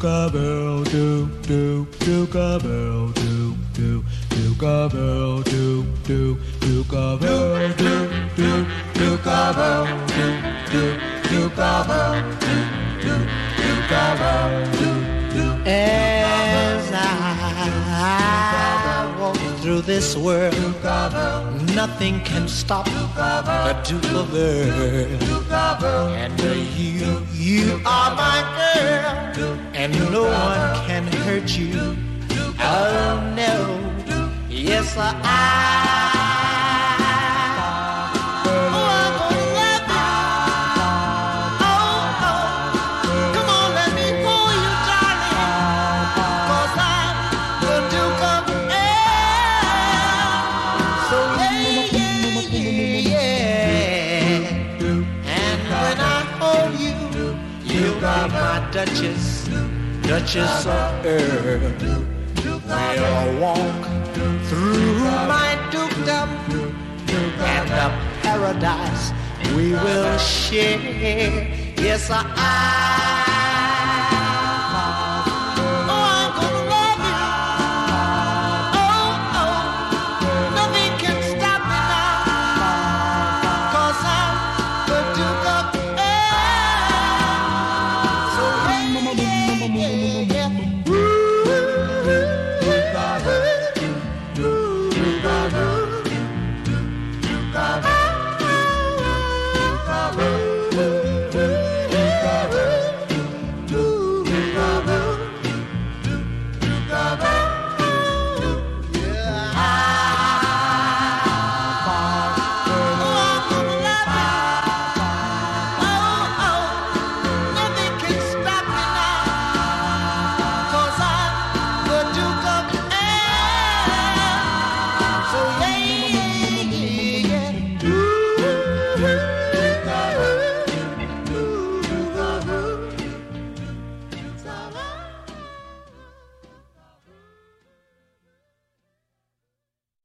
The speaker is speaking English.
Duke Bell, Duke, Duke, Duke Bell, Duke, Duke, Duke Bell, Duke, Duke, Duke Bell, Duke, Duke, Duke Bell, Duke, Duke, Duke Bell, Duke, Duke, Duke Bell, Duke, Duke. As I walk through this world, nothing can stop the Duke of Earl. And you, you are my girl, Duchess, Duchess of Earl. We'll walk through paradise we will share. Yes, I.